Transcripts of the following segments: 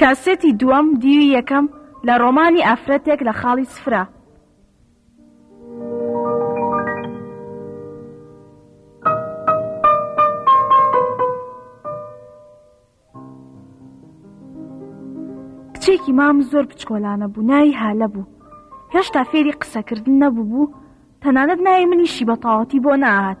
کاسێتی دووەم دیوی یەکەم لە ڕۆمانی ئافرەتێک لە خاڵی سفرە کچێکی مام زۆر بچکۆلانە بوو ناوی هالە بوو هێشتا فێری قسەکردن نەبوو بوو تەنانەت ناوی منیشی بە تاواتی بۆ ناهات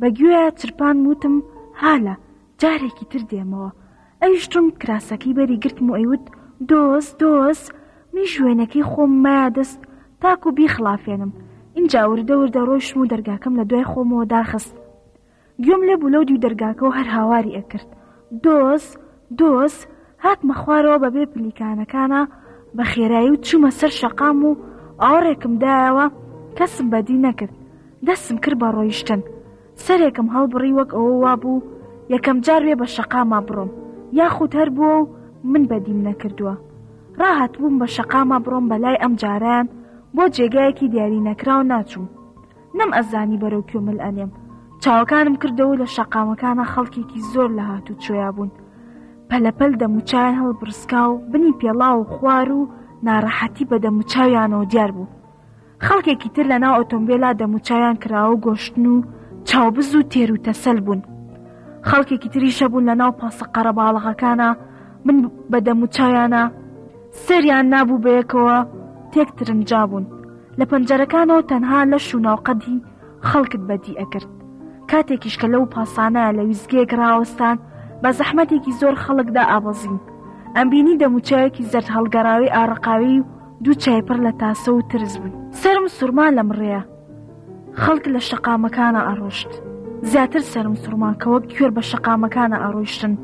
بە گوێیا چرپان وتم هالە جارێکی تر دێمەوە ئەویش تون کراسەکەی بەری گرتم و ئەیوت دۆز دۆز من ژوێنەکەی خۆم مایا دەست تاکو بیخڵافێنم ئینجا وردە وردە ڕۆیشم و دەرگاکەم لە دوای خۆمەوە داخست گوێم لێ بوو لەو دیو دەرگاکەەوە هەر هاواری ئەکرد دۆز دۆز هاتمە خوارەوە بە بێ پلیکانەکانا بە خێرایی و چوومە سەر شەقام و ئاوڕێکم دایەوە کەسم بەدی نەکرد دەسم کرد بە ڕۆیشتن سەرێکم هەڵبڕی وەک ئەوە وا بوو یەکەم جار وێ بە شەقاما بڕۆم یاخود هەر بووە و من بەدیم نەکردووە ڕاهات بووم بە شەقاما بڕۆم بەلای ئەم جاران بۆ جێگایەکی دیاری نەکراو ناچووم نەم ئەزانی بەرەو کوێ مل ئەنێم چاوەکانم کردەوە لە شەقامەکانە خەڵکێکی زۆر لە هات و چۆیا بوون پەلەپەل دەموچیان هەڵ برسکا و بنی پێڵا و خوار و ناڕەحەتی بە دەموچاویانەوە دیار بوو خەڵکێکی تر لە ناو ئۆتۆمبیلا دەموچاویان کراوە گۆشتن و چاوبز و تێر و تەسەل بوون خەڵکێکی تریشە بوون لە ناو پاسە قەرەباڵغەکانە من بە دەموچاویانە سەریان نابوو بەیەکەوە تێک ترنجابوون، لە پەنجەرەکانەوە تەنها لەش و ناوقەدی خەڵکت بەدی ئەکرد، کاتێکیش کە لەو پاسانە لە ویستگەیەک راوەستان بە زەحمەتێکی زۆر خەڵک دائابەزین، ئەمبینی دەموچاوێکی زەرد هەڵگەڕاوی ئارەقاوی و دوو چای پڕ لە تاسە و ترس بوون. سەرم سوڕما لەم ڕێیە. خەڵک لە شەقامەکانە ئەڕۆشت زیاتر سرم سڕمان کە وەک کوێر بە شەقامەکانە ئەڕۆیشتن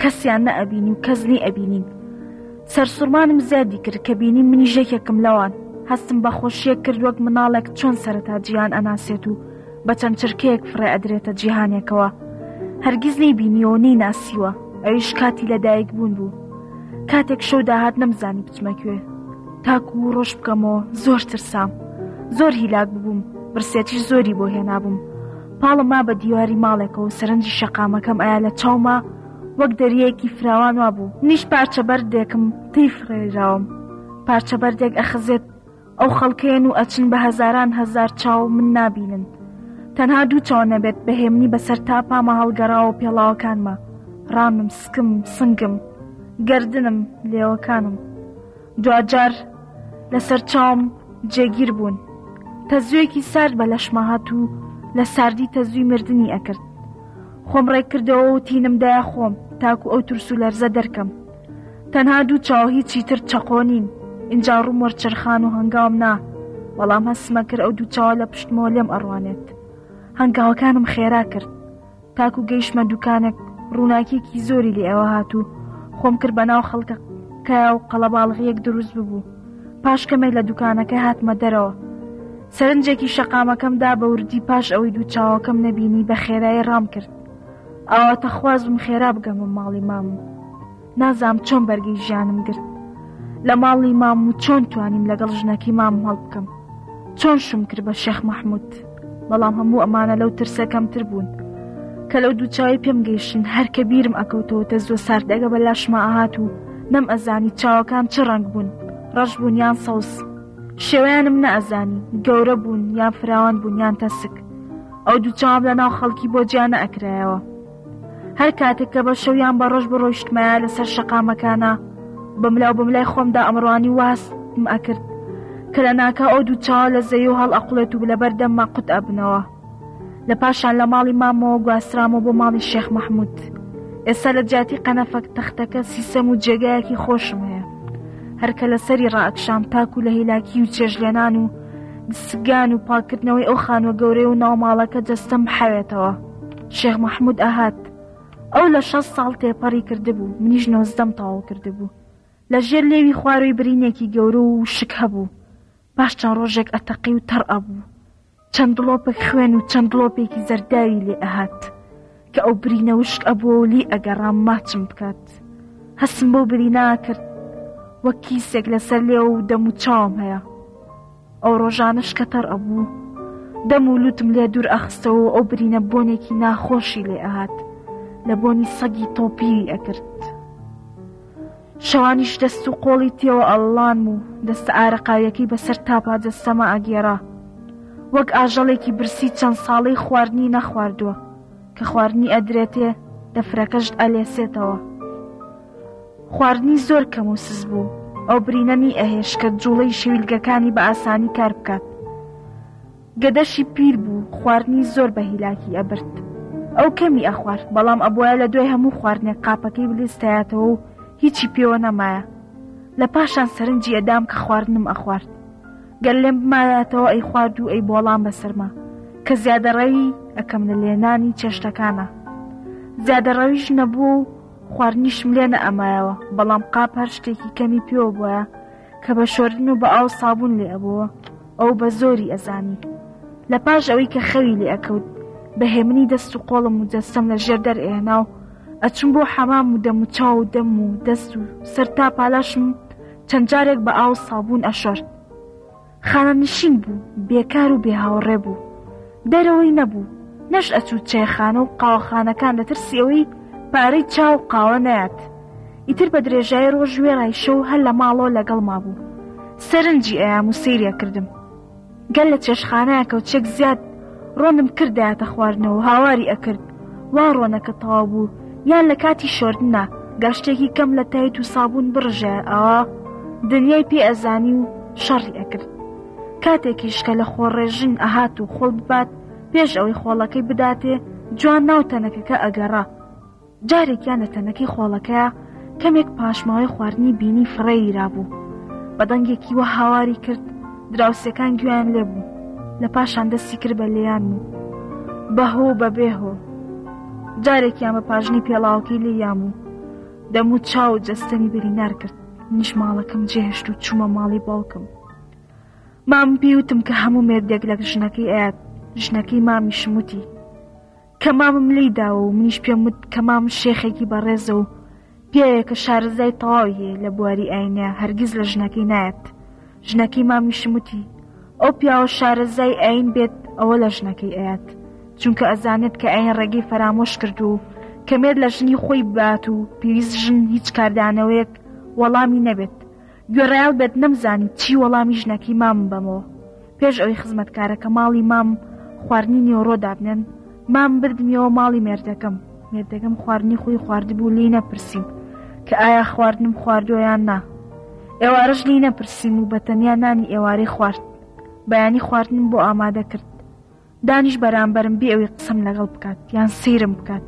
کەسیان نەئەبینی و کەزنی ئەبینین سەرسوڕمانم زیادی کرد کە بینی منی ژێکێکم لەوان هەستم بە خۆشیەک کرد وەک مناڵێک چۆن سەرەتا جیان ئەناسێت و بە چەند چرکەیەک فڕێ ئەدرێتە جیهانێکەوە هەرگیز نەی بینیەوە نی ناسیوە ئەویش کاتی لەدایک بوون بوو کاتێک شەو داهات نەمزانی بچمە کوێ تاکو ڕۆژ بکەمەوە زۆر ترسام زۆر هیلاک ببووم برسێتیش زۆری بۆ هێنابووم پاڵم ما بە دیواری ماڵێکەوە سەرنجی شەقامەکەم ئایا لە چاوما وەک دەریەکی فراوان وا بوو نیش پارچە بەردێکم تیف ڕێراوم پارچە بەردێک ئەخزێت ئەو خەڵکەیەن و ئەچن بە هەزاران هەزار چاو من نابینن تەنها دوو چاو نەبێت بەهێمنی بەسەر تا پامە هەڵگەڕاوە پێڵاوەکانمە ڕامم سکم سنگم گردنم لێوەکانم دواجار لە سەرچاوم جێگیر بوون. تەزوێکی سارد بە لەشما هات و لە ساردی تەزوی مردنی ئەکرد. خۆم ڕێککردەوە و تینم دایە خۆم تاکو ئەو ترس و لەرزە دەرکەم. تەنها دوو چاو هیچی تر چەقۆ نین ئینجا ڕووم وەرچەرخان و هەنگاوم نا بەڵام هەستمە کرد ئەو دوو چاوە لە پشتمەوە لێم ئەڕوانێت هەنگاوەکانم خێرا کرد تاکو گەیشمە دوکانێک ڕووناکیەکی زۆری لێ ئەوە هات و خۆم کرد بە ناو خەڵکە کایا و قەڵەباڵغیەک دروست ببوو پاش کەمێک لە دوکانەکە هاتمە دەرەوە سەرنجێکی شەقامەکەم دا بە وردی پاش ئەوەی دوو چاوەکەم نەبینی بە خێرایی ڕام کرد ئاواتەخوازم خێرا بگەمە ماڵی مامم نازام چۆن بەرگی ژیانم گرت لە ماڵی مام و چۆن توانیم لەگەڵ ژنەکی مام هەڵ بکەم چۆن شم کرد بە شێخ مححمود بەڵام هەموو ئەمانە لەو ترسە کەمتر بوون کە لەو دووچوی پێم گەیشتن هەرکە بیرم ئەکەوتەوە تە زۆ ساردەگە بە لاشما ئاهات و نەم ئەزانی چاوەکان چ ڕنگ بوون ڕەش بوون یان سەوز شێوەیانم نەئەزانی گەورە بوون یان فراوان بوون یان تەسک ئەو دووچواب لە ناو خەڵکی بۆ جیانە ئەکرایەوە هەر کاتێک کە بە شەو یان بە ڕۆژ بڕۆیشتمایە لەسەر شەقامەکانە بەملاو بەملای خۆمدا ئەمڕوانی واستم ئەکرد کە لە ناکاو ئەو دوو چاوە لە زەوی و هەڵ ئەقڵێت و لەبەر دەمما قوت ئەبنەوە لە پاشان لە ماڵی مامەوە گواسترامە بۆ ماڵی شێخ مححمود ئێستا لە جیاتی قەنەفەک تەختەکە سیسەم و جێگایەکی خۆشم هەیە هەرکە لەسەری ڕاکشام تاکو لە هیلاکی و چێژلێنان و دسگان و پاکردنەوەی ئەو خانوە گەورەی و ناوماڵەکە جەستەم حەوێتەوە. شێخ مححمود ئەهات ئەو لە شەست ساڵ تێپەڕی کردبوو منیش نۆزدەم تەواو کردبوو لە ژێر لێوی خواروی برینێکی گەورە و شک هەبوو پاش چەند ڕۆژێک ئەتەقی و تەڕ ئەبوو چەند دڵۆپێک خوێن و چەند دڵۆپێکی زەرداوی لێ ئەهات کە ئەو برینە وشک ئەبووە و لی ئەگەڕام ماچم بکات هەسم بۆ برینا کرد وەک کیسێک لەسەر لێ و دەم و چاوم هەیە ئەو ڕۆژانەش کە تەڕ ئەبوو دەم و لوتم لێ دوور ئەخستەوە و ئەو برینە بۆنێکی ناخۆشی لێ ئەهات لە بۆنی سەگی تۆپیوی ئەکرد شەوانیش دەست و قۆڵی تێوە ئەڵان و دەستە ئارەقاویەکەی بەسەر تاپا جەستەما ئەگێرا وەک ئاژەڵێکی برسی چەند ساڵەی خواردنی نەخواردووە کە خواردنی ئەدرێتێ دەفرەکەشت ئەلێسێتەوە خواردنی زۆر کەم و سز بوو ئەو برینە نی ئەهێش کە جوڵەی شەویلگەکانی بە ئاسانی کار بکات گەدەشی پیر بوو خواردنی زۆر بە هیلاکی ئەبرد ئەو کەمی ئەخوارد بەڵام ئەبواە لە دوای هەموو خواردنێک قاپەکەی بلستایەتەوە و هیچی پێوە نەمایە لە پاشان سەرنجی ئەدام کە خواردنم ئەخوارد گەل لێم بمایاتەوە ئەی خوارد و ئەی بۆڵام بەسەرما کە زیادەڕەوی ئەکەم لە لێنانی چێشتەکانە زیادەڕەویش نەبوو و خواردنیشم لێ نەئەمایەوە بەڵام قاپ هەر شتێکی کەمی پێوە بوایە کە بە شۆردن و بە ئاو سابوون لێ ئەبووە ئەو بە زۆری ئەزانی لە پاش ئەوەی کە خەوی لێ ئەکەوت بە هێمنی دەست و قۆڵم و جەستەم لە ژێر دەرئێنا و ئەچوم بۆ حەمام و دەم و چاو و دەم و دەست و سەر تا پالاشم چەند جارێک بە ئاو سابوون ئەشۆرد خانەنشین بوو، بێکار و بێهاوڕێ بوو، دەرەوەی نەبوو، نەش ئەچوو چایخانە و قاوەخانەکان لە ترسی ئەوەی پارەی چا و قاوە نەیات، ئیتر بە درێژایی ڕۆژ وێڕای شەو هەر لە ماڵەوە لەگەڵما بوو، سەرنجی ئەیام و سەیری ئەکردم گەر لە چێشتخانەیەکەوچێک زیاد ڕۆنم کرد دەیاتە خواردنەوە و هاواری ئەکرد وا ڕۆنەکە تەواو بوو یان لە کاتی شۆردنا گاشتێکی کەم لە تایت و سابوون بڕژێ ئەوا دنیای پێ ئەزانی و شەڕی ئەکرد کاتێکیش کە لە خۆڕێژن ئەهات و خۆڵ ببات پێش ئەوەی خۆڵەکەی بداتێ جوان ناو تەنەکەکە ئەگەڕا جارێکیان لە تەنەکەی خۆڵەکەیا کەمێک پاشماوەی خواردنی بینی فڕێیرا بوو بە دەنگێکی وە هاواری کرد دراوسەکان گوێیان لێ بوو لە پاشان دەستی کرد بە لێیان و بەهۆ بە بێهۆ جارێکیان بە پاژنی پێڵاوکەی لێیان و دەم و چاو و جەستەنی بریندار کرد منیش ماڵەکەم جێهشت و چوومە ماڵی باوکم مام پێوتم کە هەموو مێردێک لە ژنەکەی ئاات ژنەکەی مامی شموتی کە مامم لێی داوە و منیش پێم وت کە مامم شێخێکی بەڕێزە و پیاوێکە شارەزای تەواوی هەیە لە بواری ئاینە هەرگیز لە ژنەکەی نایەت ژنەکەی مامیشم وتی ئەو پیاوە شارەزای ئاین بێت ئەوە لە ژنەکەی ئەیات چونکە ئەزانێت کە ئاین ڕێگەی فەرامۆش کرد و کەمێت لە ژنی خۆی بات و پێویست ژن هیچ کاردانەوەیەک وەڵامی نەبێت گوێڕایەڵ بێت نەمزانی چی وەڵامی ژنەکەی مام بەمەوە پێش ئەوی خزمەتکارەکە ماڵی مام خواردنی نیۆڕۆ دابنێن مام بردمیەوە ماڵی مێردەکەم مێردەکەم خواردنی خۆی خواردبوو لی نەپرسیم کە ئایا خواردنم خواردۆیان نا ئێوارەش لی نەپرسیم و بە تەنیا نانی ئێوارەی خوارد بەیانی خواردنم بۆ ئامادە کرد دانیش بەرامبەرم بێ ئەوی قسم لەگەڵ بکات یان سیرم بکات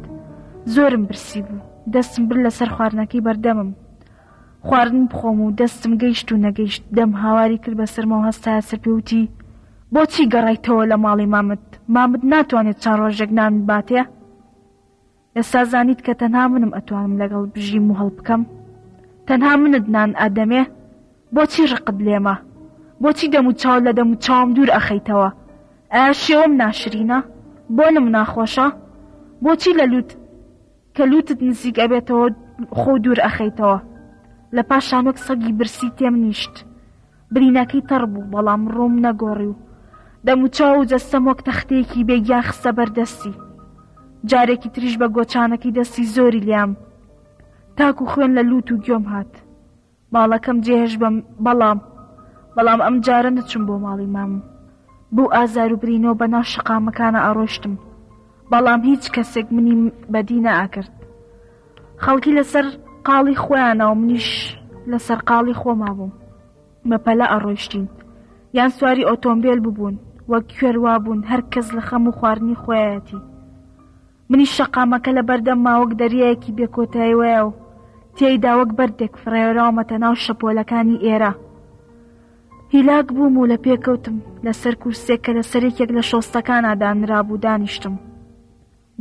زۆرم برسی بوو دەستم بر لەسەر خواردنەکەی بەردەمم خواردن بخۆم و دەستم گەیشت و نەگەیشت دەم هاواری کرد بەسەرمەوە هەستایە سەر پێ وتی بۆچی گەڕایتەوە لە ماڵی مامت مامت ناتوانێت چا ڕۆژێک نانت باتێ ئێستا زانیت کە تەنها منم ئەتوانم لەگەڵ بژیم و هەڵبکەم تەنها منت نان ئەدەمێ بۆچی ڕقت لێمە بۆچی دەم و چاو لە دەم و چاوم دوور ئەخەیتەوە ئایا شێوەم ناشرینە بۆنم ناخۆشە بۆچی لە لوت کە لوتت نزیک ئەبێتەوە خۆو دوور ئەخەیتەوە لە پاشان وەک سەگی برسی تێم نیشت برینەکەی تەڕ بوو بەڵام ڕووم نەگۆڕی و دەموچاو و جەستەم وەک تەختەیەکی بێگیان خستە بەردەستی جارێکی تریش بە گۆچانەکەی دەستی زۆری لیام تاکو خوێن لە لوت و گوێم هات ماڵەکەم جێهێشت بەم بەڵام بەڵام ئەم جارە نەچم بۆ ماڵی مامم بوو ئازار و برینەوە بە ناو شقامەکانە ئاڕۆشتم بەڵام هیچ کەسێک منی بەدی نەئاکرد خەڵکی لەسەر قاڵی خۆیانە و منیش لە سەرقاڵی خۆما بووم بە پەلە ئەڕۆیشتین یان سواری ئۆتۆمبیل ببوون وەک کوێروا بوون هەر کەس لە خەم و خواردنی خۆیەتی منیش شەقامەکە لە بەردەمما وەک دەریایەکی بێ کۆتایی وایە و تێیدا وەک بەردێک فڕێوراومەتە ناو شەپۆلەکانی ئێرە هیلاک بووم و لە پێکەوتم لەسەر کورسێک کە لەسەر یەکێک لە شۆستەکانە دانرابوو دانیشتم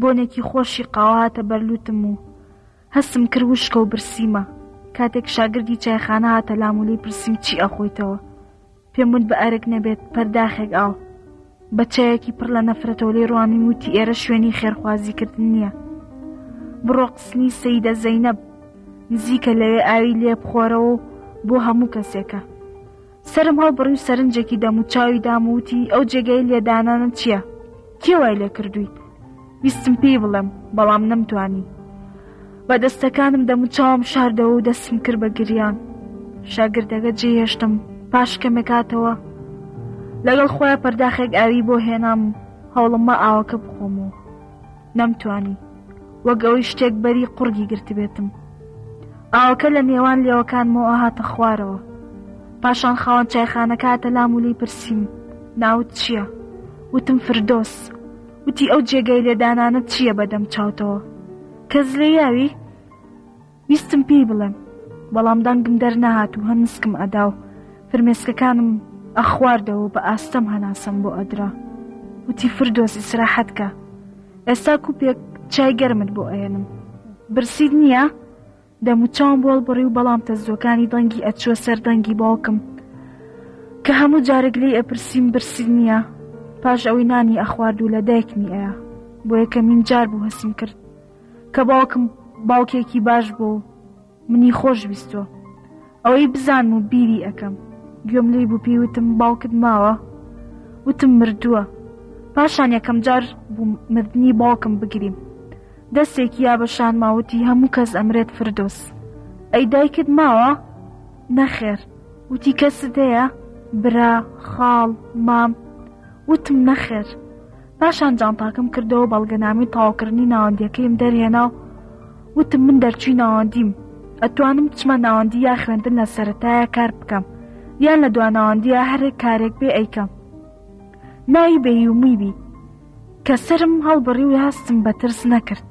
بۆنێکی خۆشی قاوهاتە بەرلوتم و هەسم کرد وشکە و برسیمە کاتێک شاگردی چایخانە هاتە لامولی پرسیم چی ئەخۆیتەوە پێم وت بە ئەرک نەبێت پەرداخێک ئاو بە چایەکی پڕ لە نەفرەتەوە لێ ڕوانیم وتی ئێرە شوێنی خێرخوازیکردن نییە بڕۆ قسنی سەیدە زەینەب نزیکە لەوێ ئاوی لێ بخۆرەوە و بۆ هەموو کەسێکە سرم هەڵبڕی و سەرنجێکی دەم و چاوی داموتی ئەو جێگەی لێدانانە چییە؟ کێوای لێ کردووی؟ ویستم پێی بڵێم بەڵام نەمتوانی بە دەستەکانم دەموچاوم شاردەوە و دەستم کرد بە گریان شاگردەکە جێهێشتم پاش کەمێکاتەوە لەگەڵ خۆیان پەرداخێک ئاوی بۆ هێنام هەوڵممە ئاوەکە بخۆم و نەمتوانی وەگەوەی شتێک بەری قڕگی گرتبێتم ئاوەکە لە نێوان لێوەکانمەوە هاتە خوارەوە پاشان خاوەن چایخانەکاتە لام ولی پرسییم ناوت چییە وتم فردۆس وتی ئەو جێگای لێدانانە چییە بەدەم چاوتەوە کەس لێ یاوی ویستم پێی بڵێم بەڵام دەنگم دەرنەهات و هەنسکم ئەدا و فرمێسکەکانم ئەخواردەوە بە ئاستەم هەناسەم بۆ ئەدرا وتی فردۆس ئیسراحەتکە ئێستا کوپێک چای گەرمت بۆ ئەێنم برسید نییە دەموچاوم بۆڵ بڕی و بەڵام تەزوەکانی دەنگی ئەچوە سەر دەنگی باوکم کە هەموو جارێک لی ئەپرسیم برسید نییە پاش ئەوەی نانی ئەخوارد و لە دایکمی ئەیە بۆ یەکەمین جار بوو هەسم کرد کە باوکم باوکێکی باش بوو منی خۆش ویستوە ئەوەی بزانم و بیری ئەکەم. گوێم لێی بوو پێی وتم باوکت ماوە؟ وتم مردووە. پاشان یەکەم جار بوو مردنی باوکم بگریم. دەستێکی یا بە شانما وتی هەموو کەس ئەمرێت فردۆس. ئەی دایکت ماوە؟ نەخێر. وتی کەست هەیە؟ برا، خاڵ، مام؟ وتم نەخێر. پاشان جانتاکەم کردەوە بەڵگەنامی تەواوکردنی ناوەندیەکەیم دەرهێنا و وتم من دەرچوی ناوەندیم ئەتوانم بچمە ناوەندی یا خوێندن لە سەتایە کار بکەم یان لە دواناوەندیە هەرێک کارێک بێ ئەیکەم ناوی بەیومی بی کە سرم هەڵبڕی و هەستم بە ترس نەکرد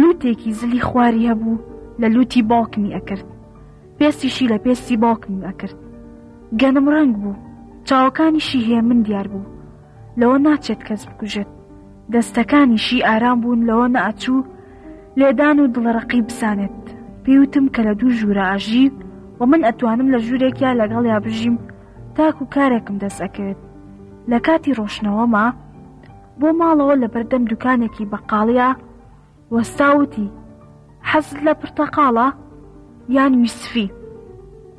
لوتێکی زلی خواری هەبوو لە لوتی باوکمی ئەکرد پێستیشی لە پێستی باوکمی ئەکرد گەنم ڕەنگ بوو چاوەکانیشی هێ من دیار بوو لەوە ناچێت کەس بکوژێت دەستەکانیشی ئارام بوون لەوە نەئەچوو لێدان و دڵەڕقی بسانێت پێیوتم کە لە دوو ژوورە ئاژی و من ئەتوانم لە ژوورێکیا لەگەڵ یا بژیم تاکو کارێکم دەست ئەکەوێت لە کاتی ڕۆشنەوەما بۆ ماڵەوە لە بەردەم دوکانێکی بەقاڵیا وەستا وتی حەزت لە پرتەقاڵە یان ویسفی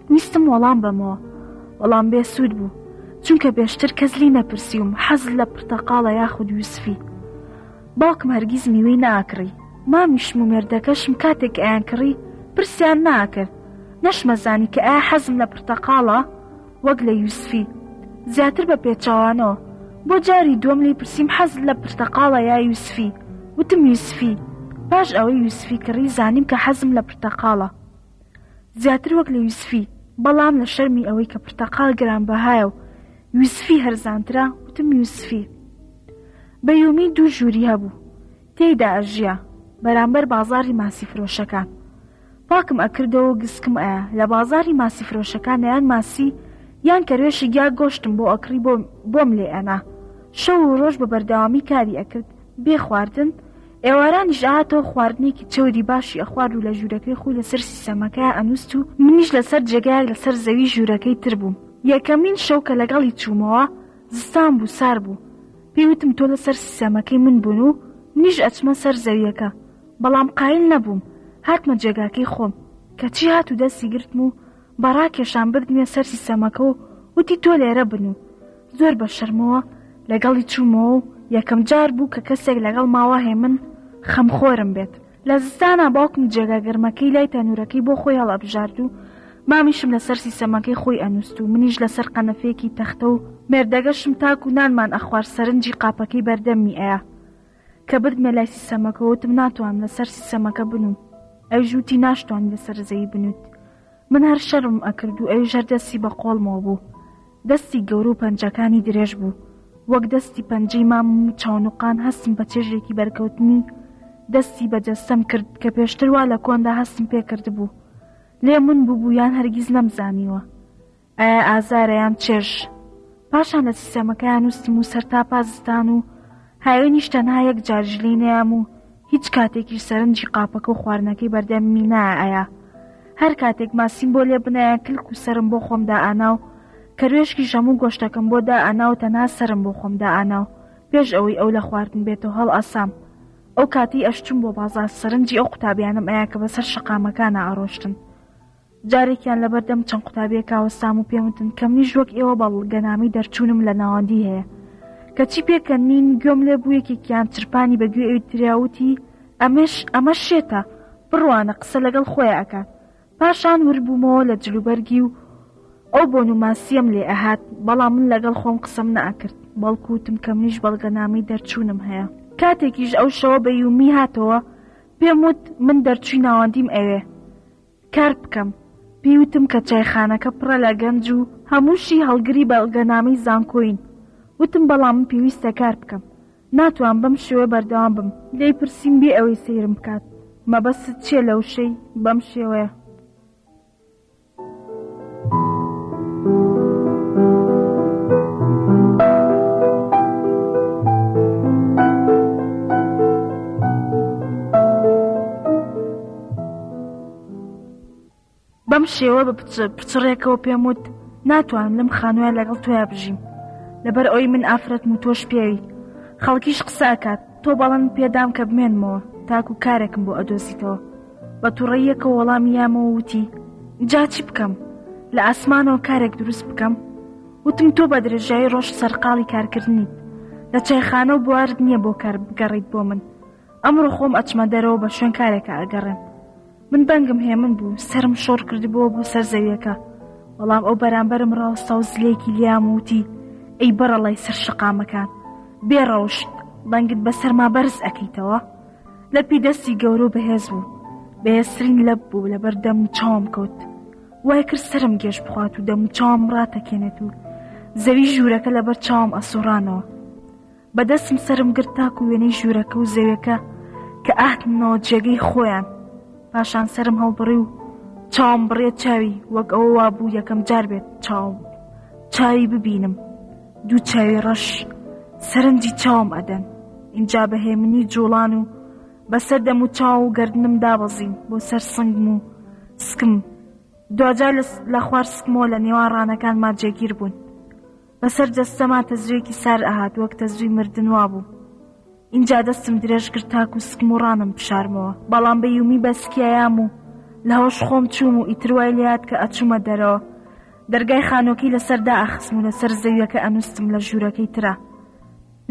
ویستم وەڵام بەمەوە وەڵام بێسوود بوو چونکە بێشتر کەس لی نەپرسیوم حەز لە پرتەقاڵە یاخود ویسفی باوکم هەرگیز میوەی ناکڕی مامیشم و مێردەکەشم کاتێک ئەیان کڕی پرسیان ناکرد نەشمەزانی کە ئایا حەزم لە پرتەقاڵە وەک لە یوسفی زیاتر بە پێچاوانەوە بۆ جاری دووەم لی پرسیم حەز لە پرتەقاڵە یا یوسفی وتم یوسفی پاش ئەوەی یوسفی کڕی زانیم کە حەزم لە پرتەقاڵە زیاتر وەک لە یوسفی بەڵام لە شەرمی ئەوەی کە پرتەقال گرانبەهایە و یوسفی هەرزانترا وتم یوسفی بەیومی دوو ژووری هەبوو تێیدا ئەژیا بەرامبەر بازاری ماسی فرۆشەکان پاکم ئەکردەوەو گسکم ئەیا لە بازاری ماسی فرۆشەکان یان ماسی یان کەروێشک یا گۆشتم بۆ ئەکڕی بۆ بۆم لێ ئەنا شەو و ڕۆژ بە بەردەوامی کاری ئەکرد بێ خواردن ئێوارانیش ئەهاتەوە خواردنێکی چەوری باشی ئەخوارد و لە ژوورەکەی خۆی لەسەر سیسەمەکەیا ئەنووست و منیش لەسەر جێگایەک لەسەر زەوی ژوورەکەی تر بووم یەکەمین شەو کە لەگەڵی چوومەوە زستان بوو سار بوو پێی وتم تۆ لەسەر سیسەمەکەی من بوون و منیش ئەچمە سەر زەویەکە بەڵام قایل نەبووم هاتمە جێگاکەی خۆم کەچی هات و دەستی گرتم و بە ڕاکێشان بردمیە سەر سیسەمەکە و وتی تۆ لێرە بن و زۆر بە شەرمەوە لەگەڵی چوومەوە و یەکەم جار بوو کە کەسێک لەگەڵ ماوە هەی من خەمخۆرم بێت. لە زستانا باوکم جێگا گەرمەکەی لای تەنوورەکەی بۆ خۆی هەڵئەبژارد و مامیشم لەسەر سیسەمەکەی خۆی ئەنووست و منیش لەسەر قەنەفێکی تەختە و مێردەگەشم تاکو نانمان ئەخوارد سەرنجی قاپەکەی بەردەممی ئەیا کە بردمە لای سیسەمەکە وتم ناتوانم لەسەر سیسەمەکە بنوم ئەویش وتی ناشتوانم لەسەر زەوی بنوت من هەر شەرم ئەکرد و ئەویش هەر دەستی بە قۆڵمەوە بوو دەستی گەورە و پەنجەکانی درێژ بوو وەک دەستی پەنجەی مام و چاونوقان هەستم بە چێژێکی بەرکەوتنی دەستی بە جەستەم کرد کە پێشتر وا لە کۆندا هەستم پێکرد بوو لێ من ببوو یان هەرگیز نەمزانیوە ئایا ئازارە یان چێژ؟ پاشان لە سیستەمەکەیان نووسم و سەرتاپا زستان و هاوینیش تەنها یەک جاریش لی نەیام و هیچ کاتێکیش سەرنجی قاپەکە و خواردنەکەی بەردەممی نایە هەر کاتێک ماسیم بۆ لێ بنایە کلک و سرم بۆ خۆم دائانا و کەروێشکی ژەم و گۆشتەکەم بۆ دائانا و تەنها سرم بۆ خۆم دائانا و پێش ئەوەی ئەو لە خواردن بێتەوە هەڵ ئاسام ئەو کاتی ئەشتم بۆ بازار سەرنجی ئەو قوتابیانم ئەیا کە بەسەر شەقامەکانە ئەڕۆشتن جارێکیان لەبەردەم چەند قوتابیەکا وەستام و پێم وتن کە منیش وەک ئێوە بەڵگەنامەی دەرچوونم لە ناوەندی هەیە کەچی پێکەن نین گوێم لێ بوو یەکێکیان چرپانی بە گوێ ئەوی تریا وتی ئەمەش ئەمە شێتە بڕوانە قسە لەگەڵ خۆی ئەکات پاشان وربوومەوە لە جلوبەرگی و ئەو بۆن و ماسیەم لێ ئەهات بەڵام من لەگەڵ خۆم قسەم نەئەکرد بەڵکو وتم کە منیش بەڵگەنامەی دەرچوونم هەیە کاتێکیش ئەو شەوە بە یومی هاتەوە پێم وت من دەرچووی ناوەندیم ئەوێ کار بکەم. پێی وتم کە چایخانەکە پڕە لە گەنج و هەمووشی هەڵگری بەڵگەنامەی زانکۆین. وتم بەڵام من پێویستە کار بکەم. ناتوان بەم شێوە بەردەوام بم. لێی پرسیم بێ ئەوەی سەیرم بکات، مەبەستت چییە لە وشەی بەم شێوەیە؟ بەم شێوە بە پچڕێکەوە پێم وت ناتوانم لەم خانووە لەگەڵ تۆیا بژیم لەبەر ئەوی من ئافرەت و تۆش پێوی خەڵکیش قساکات تۆ بەڵند پێدام کە بمێنمەوە تاکو کارێکم بۆ ئەدۆزیتەوە بە توڕەیەکە وەڵام یامەوە وتی جا چی بکەم لە ئاسمانەوە کارێک دروست بکەم وتم تۆ بە درێژایی ڕۆژ سەرقاڵی کارکردنیت لە چایخانە و بوارد نییە بۆ کار بگەڕیت بۆ من ئەمڕۆ خۆم ئەچمە دەرەوە بە شوێن کارێکە ئەگەڕێم من بەنگم هێمن بوو سرم شۆڕ کردبووە بۆ سەر زەویەکە بەڵام ئەو بەرامبەرم ڕاوستا و زلێکی لیام وتی ئەی بەڕەڵای سەر شقامەکان بێ ڕەوشت بەنگت بەسەرما بەرز ئەکەیتەوە لە پی دەستی گەورە بەهێز بوو بەهێزترین لەب بوو لەبەر دەم و چاوم کەوت وای کرد سرم گێش بخوات و دەم و چاوم ڕاتەکێنێت و زەوی ژوورەکە لەبەر چاوم ئەسوڕانەوە بە دەستم سەرم گرت تاکو وێنەی ژوورەکە و زەوێکە کە ئاهتمنەوە جێگەی خۆیان پاشان سرم هەڵبڕی و چاوم بڕێ چاوی وەک ئەوە وا بوو یەکەم جار بێت چاوم چاوی ببینم دوو چاوی ڕەش سەرنجی چاوم ئەدەن اینجا بە هێمنی جوڵان و بەسەر دەم و چاو و گردنم دابەزین بۆ سەر سنگم و سکم دواجار لە خوار سکمەوە لە نێوان ڕانەکانما جێگیر بوون بەسەر جەستەما تەزرێکی سارد ئەهات وەک تەزری مردن وابوو ئینجا دەستم درێژ کرد تاک و سکم و ڕانم بشارمەوە بەڵام بە یومی بەسکیایام و لە هۆش خۆم چووم و ئیتروای لات کە ئەچوومە دەرەوە دەرگای خانۆکی لەسەردا ئەخسم و لەسەر زەویەکە ئەنووسم لە ژوورەکەی ترا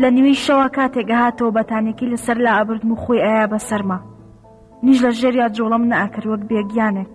لە نیوی شەوە کاتێک ئەهاتەوە بەتانێکی لەسەر لا ئەبردم و خۆی ئایا بەسەرما نیش لە ژێریا جوڵم نەئەکرد وەک بێگیانێک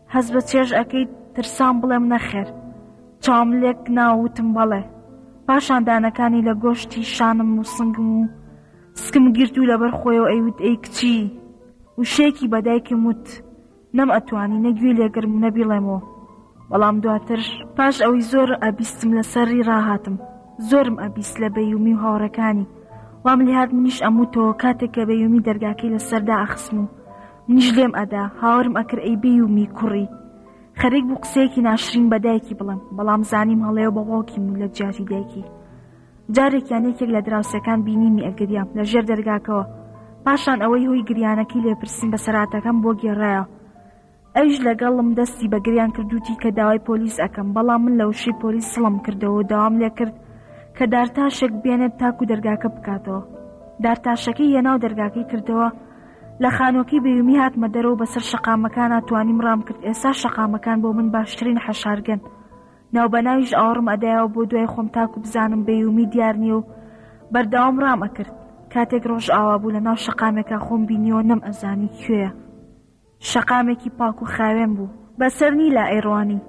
هەست بە چێژ ئەکەیت ترسام بڵێم نەخێر چاوم لێک نا وتم بەڵێ پاشان دانەکانی لە گۆشتی شانم و سنگم و سکم گرت و لەبەر خۆیەوە ئەیوت ئەی کچی وشێکی بەدایکم وت نەم ئەتوانی نەگوێ لێگرم نەبیڵێمەوە بەڵام دواتر پاش ئەوەی زۆر ئەبیستم لەسەری ڕاهاتم زۆرم ئەبیست لە بەیومی و هاوڕەکانی وام لێهات منیش ئەموتەوە کاتێک کە بەیومی دەرگاکەی لەسەردا ئەخسم و منیش لێم ئەدا هاوارم ئەکرد ئەی بێیومی کوڕی خەریک بوو قسەیەکی ناشرین بە دایکی بڵێم بەڵام زانیم هەڵەیە بە باوکیم و لە جیاتی دایکی جارێکیان یەکێک لە دراوسەکان بینیمی ئەگریام لە ژێر دەرگاکەوە پاشان ئەوەی هۆی گریانەکەی لێپرسیم بە سەراتەکەم بۆ گێڕایە ئەویش لەگەڵم دەستی بە گریان کردوتی کە داوای پۆلیس ئەەکەم بەڵام من لە وشەی پۆلیس سڵم کردەوە داوام لێ کرد کە دارتاشێک بێنێت تاکو دەرگاکە بکاتەوە دارتاشەکەی هێناو دەرگاکەی کردەوە لە خانوەکەی بەیومی هاتمە دەرەوە بەسەر شەقامەکانا توانیم ڕام کرد ئێستا شەقامەکان بۆ من باشترین حەشارگەن ناوبەناویش ئاوەڕم ئەدایەوە بۆ دوای خۆم تاکو بزانم بەیومی دیار نییە و بەردەوام ڕام ئەکرد کاتێک ڕۆژ ئاوا بوو لە ناو شەقامێکا خۆم بینیەوە نەم ئەزانی کوێە شەقامێکی پاک و خاوێن بوو بەسەر نیلا ئەیڕوانی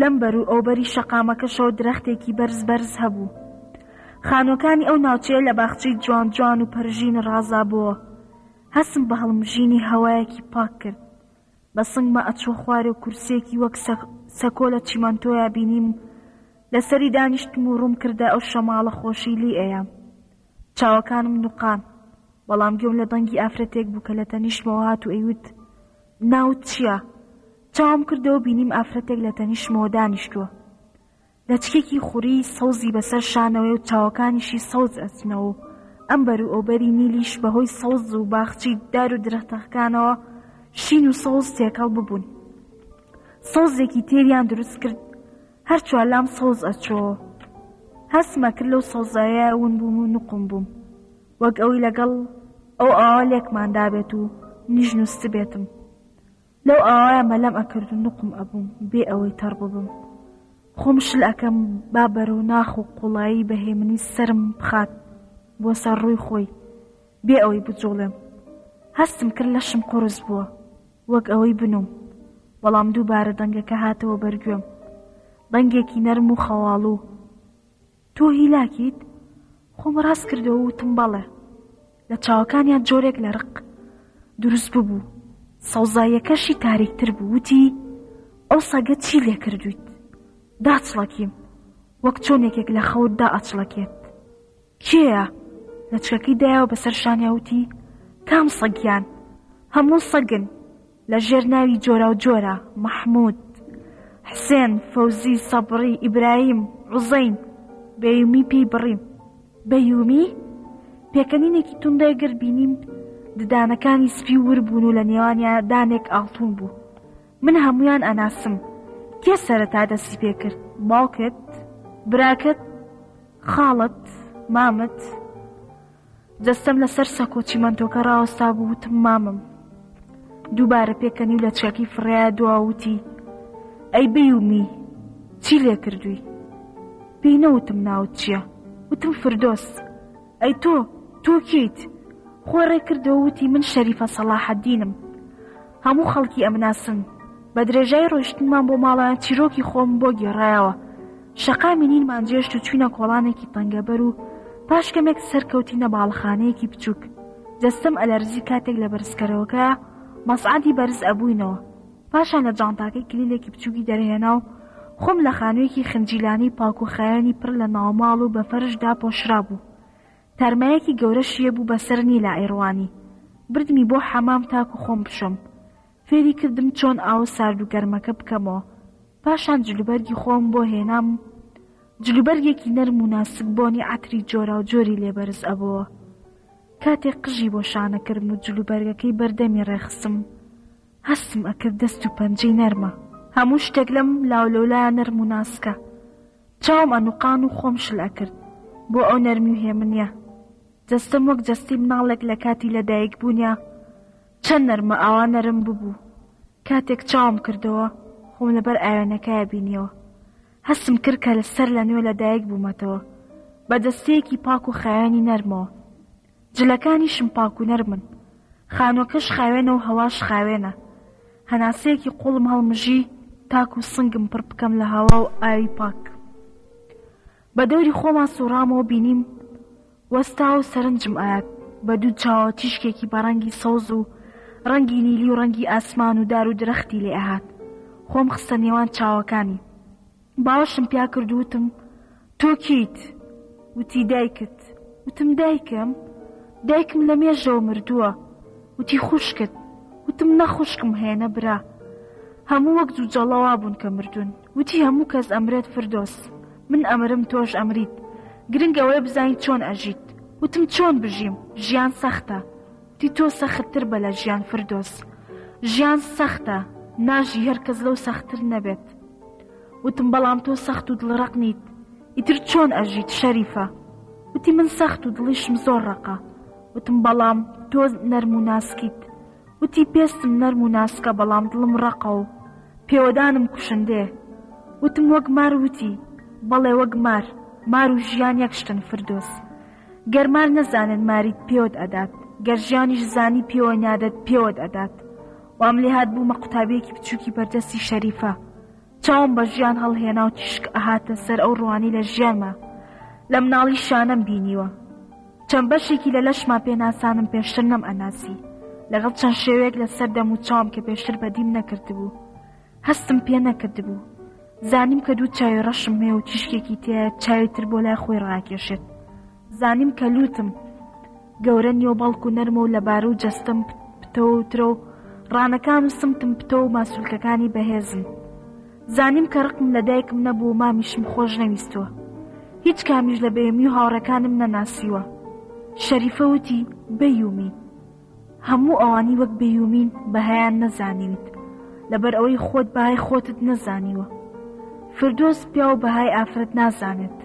لەم بەر و ئەوبەری شەقامەکەشەوە درەختێکی بەرز بەرز هەبوو خانووەکانی ئەو ناوچەیە لە باخچەی جوان جوان و پەرژین ڕازابۆوە هەسم بە هەڵمژینی هەوایەکی پاک کرد بە سنگمە ئەچوە خوارێ و کورسیەکی وەک سەکۆ لە چیمەنتۆیا بینیم و لەسەری دانیشتم و ڕوم کردە ئەو شەماڵە خۆشی لی ئەیام چاوەکانم نوقان بەڵام گوێم لە دەنگی ئافرەتێک بوو کە لە تەنیشمەوە هات و ئەیوت ناوت چییە؟ چاوم کردەوە بینیم ئافرەتێک لە تەنیشمەوە دانیشتووە لەچکێکی خوری سەوزی بەسەر شانەوەی و چاوەکانیشی سەوز ئەچنەوە و ئەم بەر و ئەوبەری نیلیش بەهۆی سەوز و باخچی دار و درەختەخکانەوە شین و سەوز تێکەڵ ببوون سەوزێکی تێریان دروست کرد هەر چوارلام سەوز ئەچۆ هەستمە کرد لەو سەوزایە ون بووم و نقم بووم وەک ئەوی لەگەڵ ئەو ئاوا لێکماندابێت و نیژ نووسبێتم لەو ئاوایە مەلەم ئەکرد و نوقم ئەبووم بێ ئەوەی تەڕ ببم خۆم شل ئەکەم با بەرەو ناخ و قوڵایی بەهێمنی سرم بخات بۆ سەر ڕووی خۆی بێ ئەوەی بجوڵێم هەستم کرد لەشم قرس بووە وەک ئەوەی بنوم بەڵام دووبارە دەنگەکە هاتەوە بەرگوێم دەنگێکی نەرم و خەواڵوو تۆ هیلاکیت؟ خۆم ڕاست کردەوە وتم بەڵێ. لە چاوەکانیان جۆرێک لە ڕق دروست ببوو، سەوزاییەکەشی تاریکتر بوو، وتی ئەو سەگە چی لێ کردویت؟ داچڵەکیم وەک چۆن یەکێک لە خەوتدا ئەچڵەکێت. کێیە؟ لەچکەکەی دایەوە بەسەر شانیاوتی کام سەگیان؟ هەموو سەگن. لە ژێر ناوی جۆراو جۆرە، مەحمود، حسێن، فەوزی، سەبڕی، ئیبراهیم، عوزەین، بەیومی پێی بڕیم. بەیومی؟ پێکەنینێکی توندەی گرت بینیم ددانەکانی سپی ور بوون و لە نێوانیا دانێک ئاڵتون بوو. من هەموویان ئەناسم. کێ سەرەتا دەستی پێ کرد؟ باوکت؟ براکەت؟ خاڵت؟ مامت؟ جەستەم لەسەر سەکۆ چیمەنتۆکە ڕاوەستا بوو وتم مامم دووبارە پێکەنی و لە چەکی فڕایە دواوتی ئەی بیومی چی لێ کردووی پێی نەوتم ناوت چییە وتم فردۆس ئەی تۆ تۆ کیت خۆی ڕێکردەوە وتی من شەریفە سەڵاحەدینم هەموو خەڵکی ئەمناسن. بە درێژای ڕۆیشتنمان بۆ ماڵەیان چیرۆکی خۆم بۆ گێڕایەوە. شەقامی نیلمان جێشت و چوینە کۆڵانێکی تەنگەبەر و پاش کەمێک سەرکەوتینە باڵەخانەیەکی بچووک. جەستەم ئەلەرزی کاتێک لە بەرزکەرەوەکە مەسعەدی بەرز ئەبووینەوە. پاشان لە جانتاکەی کلیلێکی بچووکی دەرهێنا و خۆم لە خانوویەکی خنجیلانەی پاک و خاوێنی پڕ لە ناوماڵ و بە فەرش داپۆشرابوو تارمایەکی گەورە شیە بوو بە سەر نیلا ئێڕوانی بردمی بۆ حەمام تاکو خۆم بشۆم فێری کردم چۆن ئاو سارد و گەرمەکە بکەمەوە پاشان جلوبەرگی خۆم بۆ هێنام جلوبەرگێکی نەرم و ناسک بۆنی عتری جۆرا و جۆری لێبەرز ئەبەوە کاتێک قژی بۆ شانەکردم و جلوبەرگەکەی بەردەمی ڕێخسم هەستم ئەکرد دەست و پەنجەی نەرمە هەموو شتێک لەم لاولەولایە نەرم و ناسکە چاوم ئەنوقان و خۆم شل ئەکرد بۆ ئەو نەرمی و هێمنیە جەستەم وەک جەستی مناڵێک لە کاتی لەدایک بوونیا چەند نەرمە ئاوا نەرم ببوو کاتێک چاوم کردەوە خۆم لەبەر ئاوێنەکایە بینیەوە هەستم کرد کە لەسەر لە نوێ لەدایک بوومەتەوە بە دەستەیەکی پاک و خاوێنی نەرمەوە جلەکانیشم پاک و نەرمن. خانووەکەش خاوێنە و هەواش خاوێنە. هەناسەیەکی قووڵم هەڵمژی تاکوو سنگم پڕ بکەم لە هەوا و ئاوی پاک. بە دەوری خۆما سووڕامەوە بینیم وەستا و سەرنجم ئەیات بە دوو چاوە تیشکێکی بە ڕەنگی سەوز و ڕەنگی نیلی و ڕەنگی ئاسمان و دار و درەختی لێ ئەهات خۆم خستە نێوان چاوەکانی. باشم پیا کرد و وتم، تۆ کێیت؟ وتی، دایکت. وتم، دایکم؟ دایکم لە مێژەوە مردووە. وتی، خوشکت؟ وتم، نە خوشکم هەیە نە برا. هەموو وەک جوجەڵە وا بوون کە مردوون. وتی، هەموو کەس ئەمرێت فردۆس. من ئەمرم تۆش ئەمریت. گرنگ ئەوەیە بزانیت چۆن ئەژیت. وتم، چۆن بژیم؟ ژیان سەختە. تی تۆ سەخت تر بە لە ژیان فردۆس ژیان سەختە ناژی هەر کەس لەو سەختتر نەبێت وتم بەڵام تۆ سەخت و دڵڕق نیت ئیتر چۆن ئەژیت شەریفە وتی من سەخت و دڵیشم زۆر ڕقە وتم بەڵام تۆ نەرم و ناسکیت وتی پێستم نەرم و ناسکە بەڵام دڵم ڕقە و پێوەدانم کوشندێ وتم وەک مار وتی بەڵێ وەک مار مار و ژیان یەک شتن فردۆس گەر مار نەزانێت ماریت پێوەت ئەدات گەر ژیانیش زانی پێوە نادەت پێوەت ئەدات وام لێ هات بوومە قوتابیەکی بچووکی بەردەستی شەریفە چاوم بە ژیان هەڵهێنا و تیشک ئەهاتە سەر ئەو ڕوانی لە ژیانما لە مناڵی شانەم بینیوە چەند بەشێکی لە لەشما پێناسانم پێشتر نەم ئەناسی لەگەڵ چەند شێوەیەک لەسەر دەم و چاوم کە پێشتر بەدیم نەکردبوو هەستم پێ نەکردبوو زانیم کە دوو چاوی ڕەشم هەیە و تیشکێکی تێ چاوی تر بۆ لای خۆی ڕاکێشێت زانیم کە لوتم گەورە نیۆ بەڵکو نەرمە و لەبار و جەستم پتە و ترە و ڕانەکان و سمتم پتە و ماسولکەکانی بەهێزن زانیم کە ڕقم لە دایکم نەبوو مامیشم خۆش نەویستوە هیچ کامیش لە بەیمی و هاوڕەکانم نەناسیوە شەریفەوتی بەیومی هەموو ئەوانی وەک بێیومین بەهایان نەزانیویت لەبەر ئەوەی خۆت بەهای خۆتت نەزانیوە فردۆس پیاو بەهای ئافرەت نازانێت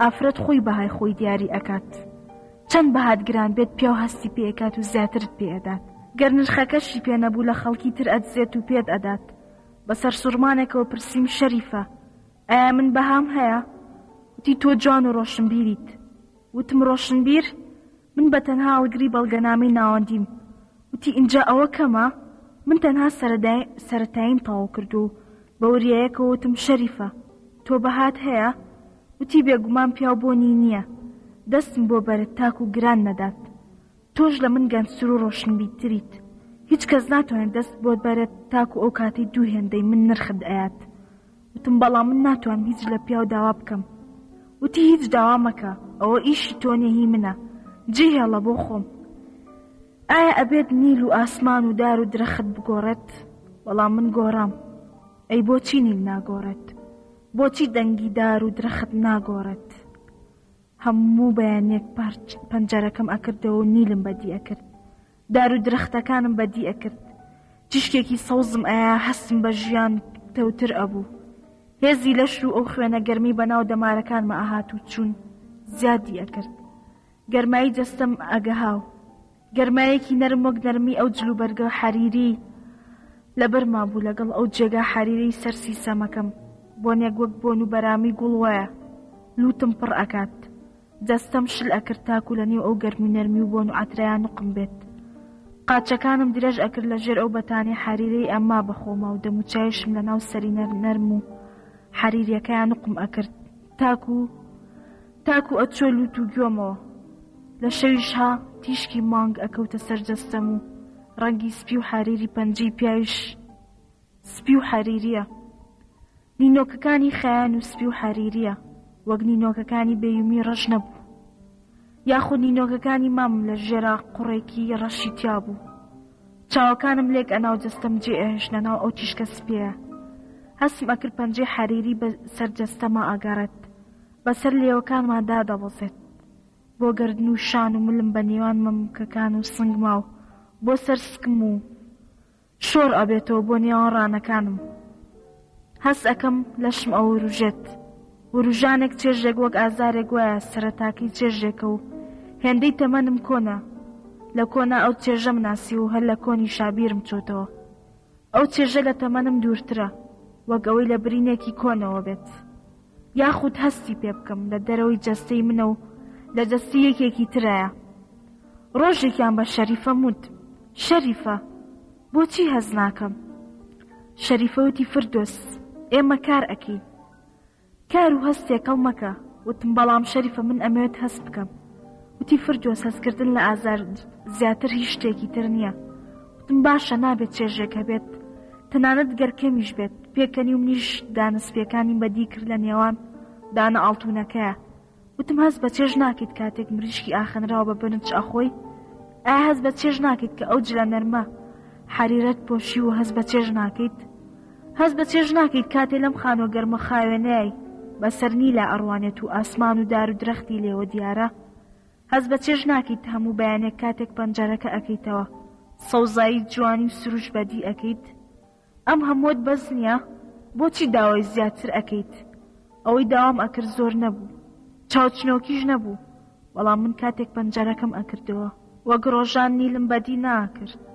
ئافرەت خۆی بەهای خۆی دیاری ئەکات چەند بەهات گران بێت پیاو هەستی پێکات و زیاترت پێدات گەر نرخەکەشی پێ نەبوو لە خەڵکی تر ئەدزێت و پێت ئەدات بەسەر سوڕمانێکەوە پرسییم شەریفە ئایا من بەهام هەیە وتی تۆ جوان و ڕۆشنبیریت وتم ڕۆشنبیر من بە تەنها هەڵگری بەڵگەنامەی ناوەندیم، وتی ئینجا ئەوە کەمە؟ من تەنها سەرەتاییم تەواو کرد و بە وریایەکەوە وتم شەریفە، تۆ بەهات هەیە؟ وتی بێگومان پیاو بۆنی نییە. دەستم بۆ بەرد تاکو گران نەدات. تۆش لە من گەنجتر و ڕۆشنبیرتریت. هیچ کەس ناتوانێت دەست بۆت بەرێت تاکو ئەو کاتەی دوو هێندەی من نرخت ئەیات. وتم بەڵام من ناتوانم هیچ لە پیاو داوا بکەم وتی هیچ داوا مەکە ئەوە ئیشی تۆ نیە هی منە جێ هێڵە بۆ خۆم ئایا ئەبێت نیل و ئاسمان و دار و درەخت بگۆڕێت بەڵام من گۆڕام ئەی بۆچی نیل ناگۆڕێت بۆچی دەنگی دار و درەخت ناگۆڕێت هەموو بەیانێک پارچ پەنجەرەکەم ئەکردەوە و نیلم بەدی ئەکرد دار و درەختەکانم بەدی ئەکرد تیشکێکی سەوزم ئایا هەستم بە ژیان تەوتر ئەبوو هێزی لەشر و ئەو خوێنە گەرمی بەناو دەمارەکانمە ئاهات و چوون زیادی ئەکرد گەرمایی جەستەم ئەگەهاو گەرمایەکی نەرم وەک نەرمی ئەو جلوبەرگە حەریری لەبەرما بوو لەگەڵ ئەو جێگا حەریری سەر سیسەمەکەم بۆنێک وەک بۆن و بەرامی گوڵ وایە لوتم پڕ ئەکات دەستم شل ئەکرد تاکو لە نێو ئەو گەرم و نەرمی و بۆن و عەترەیا نوقم بێت. قاچەکانم درێژ ئەکرد لە ژێر ئەو بەتانیە حەریرەی ئەمما بە خۆما و دەموچاویشم لە ناو سەری نەرم نەرم و حەریریەکەیا نوقم ئەکرد تاکو تاکو ئەچۆ لوت و گۆمەوە. لە شەویشها تیشکی مانگ ئەکەوتە سەر جەستەم و ڕەنگی سپی و حەریری پەنجەی پیاویش سپی و حەریریە. نینۆکەکانی خایەن و سپی و حەریریە وەک نینۆکەکانی بەیومی ڕەش نەبوو یاخود نینۆکەکانی مام لە ژێرا قوڕێکی ڕەشی تیا بوو چاوەکانم لێک ئەناو جەستەم جێ ئەهێشتە ناو ئەو تیشکە سپێە هەستم ئەکرد پەنجەی حەریری بە سەر جەستەما ئەگەڕێت بەسەر لێوەکانما دادەبەزێت بۆ گردن و شان و ملم بە نێوان مەمکەکان و سنگما و بۆ سەر سکم و شۆڕ ئەبێتەوە بۆ نێوان ڕانەکانم هەست ئەکەم لەشم ئەوروژێت وروژانێک چێژێک وەک ئازارێک وایە سەرەتاکەی چێژێکە و هێندەی تەمەنم کۆنە لە کۆنا ئەو چێژەم ناسی و هەر لە کۆنی شابیرم چۆتەوە ئەو چێژە لە تەمەنم دوورترە وەک ئەوەی لە برینێکی کۆنەوە بێت. یاخود هەستی پێ بکەم لە دەرەوەی جەستەی منە و لە جەستەی یەکێکی ترایە ڕۆژێکیان بە شەریفە مود شەریفە بۆچی هەز ناکەم شەریفەوتی فردۆس ئێمە کار ئەەکەین کار و هەستێکەڵ مەکە وتم بەڵام شەریفە من ئەمەوێت هەست بکەم وتی فردۆس هەستکردن لە ئازار زیاتر هیچ شتێکی تر نییە وتم باشە نابێت چێژێک هەبێت تەنانەت گەر کەمیش بێت پێکەنی و منیش دانسپیەکانی بەدی کرد لە نێوان دانە ئاڵتونەکەیە وتم هەست بە چێژ ناکەیت کاتێک مریشکی ئاخەنراوە بە بنچ ئەخۆی ئایا هەست بە چێژ ناکەیت کە ئەو جلە نەرمە حەریرەت پۆشی و هەست بە چێژ ناکەیت هەست بە چێژ ناکەیت کاتێ لەم خانوە گەرمە خاوێنەیای بەسەر نیلا ئەڕوانێت و ئاسمان و دار و درەختی لێوە دیارە هەست بە چێژ ناکەیت هەموو بەیانێک کاتێک پەنجەرەکە ئەەکەیتەوە سەوزایی جوانی و سروش بەدی ئەەکەیت ئەم هەمووت بەس نییە بۆچی داوای زیاتر ئەەکەیت ئەوەی داوام ئەکرد زۆر نەبوو چاوچنۆکیش نەبوو بەڵام من کاتێک پەنجەرەکەم ئەکردەوە وەک ڕۆژان نیلم بەدی ناکرد.